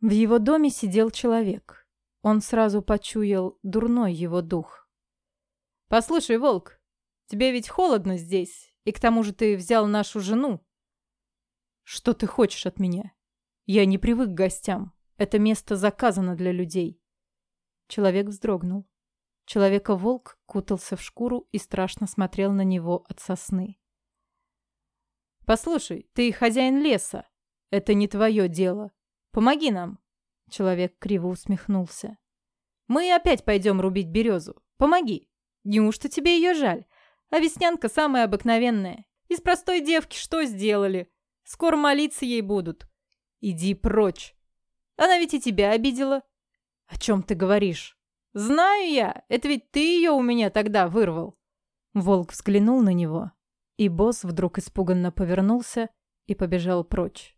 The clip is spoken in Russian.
В его доме сидел человек. Он сразу почуял дурной его дух. «Послушай, волк, тебе ведь холодно здесь, и к тому же ты взял нашу жену». «Что ты хочешь от меня? Я не привык к гостям. Это место заказано для людей». Человек вздрогнул. Человека-волк кутался в шкуру и страшно смотрел на него от сосны. «Послушай, ты хозяин леса. Это не твое дело. Помоги нам!» Человек криво усмехнулся. «Мы опять пойдем рубить березу. Помоги! Неужто тебе ее жаль? А веснянка самая обыкновенная. Из простой девки что сделали? Скоро молиться ей будут. Иди прочь! Она ведь и тебя обидела. О чем ты говоришь? Знаю я, это ведь ты ее у меня тогда вырвал. Волк взглянул на него, и босс вдруг испуганно повернулся и побежал прочь.